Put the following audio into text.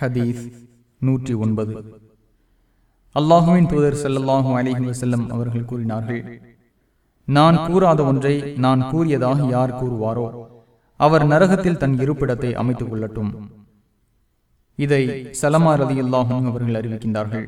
ஹதீஸ் நூற்றி ஒன்பது. அல்லாஹுவின் தூதர் செல்லல்லாஹு அலிஹி வசல்லம் அவர்கள் கூறினார்கள் நான் கூறாத ஒன்றை நான் கூறியதாக யார் கூறுவாரோ அவர் நரகத்தில் தன் இருப்பிடத்தை அமைத்துக் கொள்ளட்டும். இதை சலமா ரதி அல்லாஹும் அவர்கள் அறிவிக்கின்றார்கள்.